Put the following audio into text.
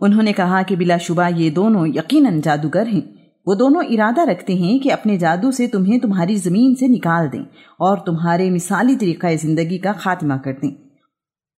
उन्होंने कहा कि बिलाशुबा ये दोनों यकीनन जादूगर हैं। वो दोनों इरादा रखते हैं कि अपने जादू से तुम्हें तुम्हारी ज़मीन से निकाल दें और तुम्हारे मिसाली तरीक़ा ज़िंदगी का खात्मा कर दें।